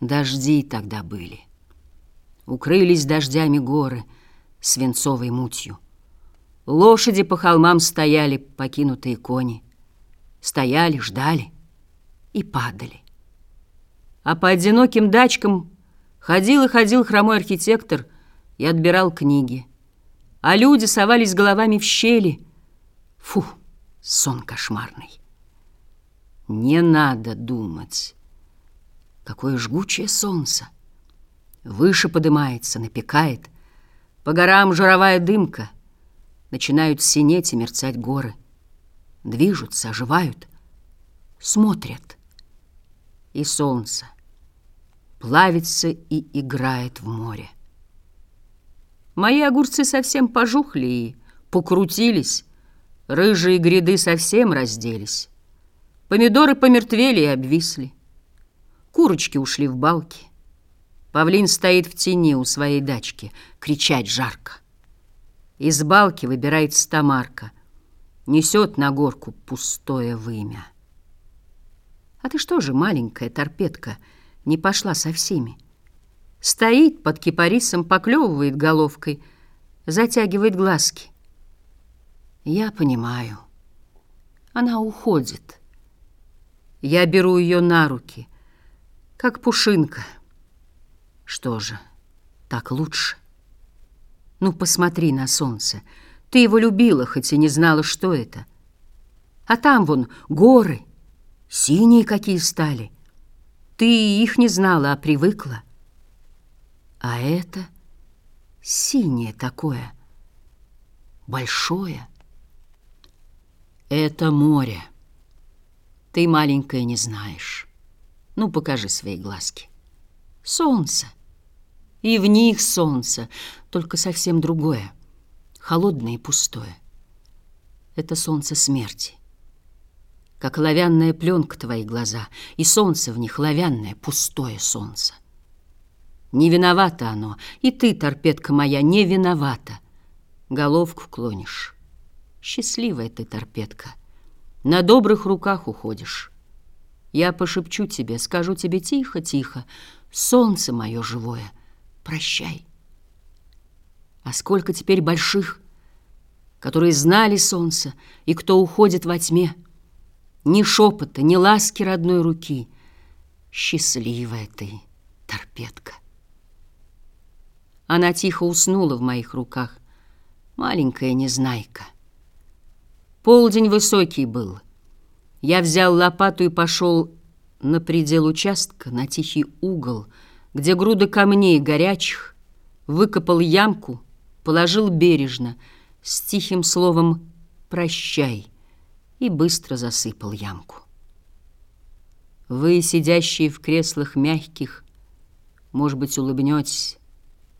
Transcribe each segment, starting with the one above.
Дожди тогда были. Укрылись дождями горы свинцовой мутью. Лошади по холмам стояли, покинутые кони. Стояли, ждали и падали. А по одиноким дачкам ходил и ходил хромой архитектор и отбирал книги. А люди совались головами в щели. Фу, сон кошмарный. Не надо думать. Какое жгучее солнце! Выше подымается, напекает. По горам жировая дымка. Начинают синеть и мерцать горы. Движутся, оживают, смотрят. И солнце плавится и играет в море. Мои огурцы совсем пожухли и покрутились, рыжие гряды совсем разделись. Помидоры помертвели и обвисли. Курочки ушли в балки. Павлин стоит в тени у своей дачки, кричать жарко. Из балки выбирается Тамарка, несет на горку пустое вымя. А ты что же, маленькая торпедка, не пошла со всеми? Стоит под кипарисом, поклевывает головкой, затягивает глазки. Я понимаю. Она уходит. Я беру ее на руки — как пушинка. Что же, так лучше? Ну, посмотри на солнце. Ты его любила, хоть и не знала, что это. А там вон горы, синие какие стали. Ты их не знала, а привыкла. А это синее такое, большое. Это море. Ты, маленькая, не знаешь. Ну, покажи свои глазки. Солнце. И в них солнце, только совсем другое. Холодное и пустое. Это солнце смерти. Как лавянная пленка твои глаза, и солнце в них лавянное, пустое солнце. Не виновато оно, и ты, торпедка моя, не виновата. Головку клонишь. Счастливая ты, торпедка. На добрых руках уходишь. Я пошепчу тебе, скажу тебе тихо-тихо, солнце мое живое, прощай. А сколько теперь больших, которые знали солнце, и кто уходит во тьме, ни шепота, ни ласки родной руки. Счастливая ты, торпедка. Она тихо уснула в моих руках, маленькая незнайка. Полдень высокий был — я взял лопату и пошел на предел участка, на тихий угол, где груда камней горячих, выкопал ямку, положил бережно, с тихим словом «прощай» и быстро засыпал ямку. Вы, сидящие в креслах мягких, может быть, улыбнетесь.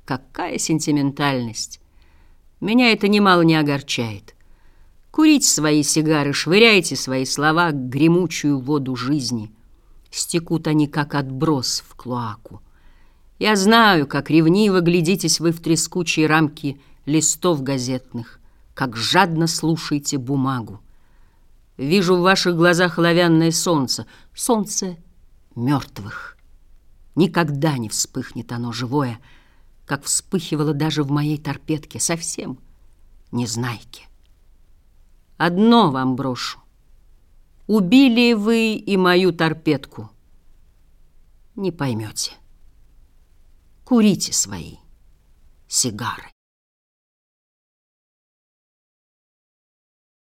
Какая сентиментальность! Меня это немало не огорчает. Курите свои сигары, швыряйте свои слова к гремучую воду жизни. Стекут они, как отброс в клоаку. Я знаю, как ревниво глядитесь вы в трескучие рамки листов газетных, как жадно слушаете бумагу. Вижу в ваших глазах лавянное солнце, солнце мертвых. Никогда не вспыхнет оно живое, как вспыхивало даже в моей торпедке, совсем незнайке. Одно вам брошу. Убили вы и мою торпедку. Не поймете. Курите свои сигары.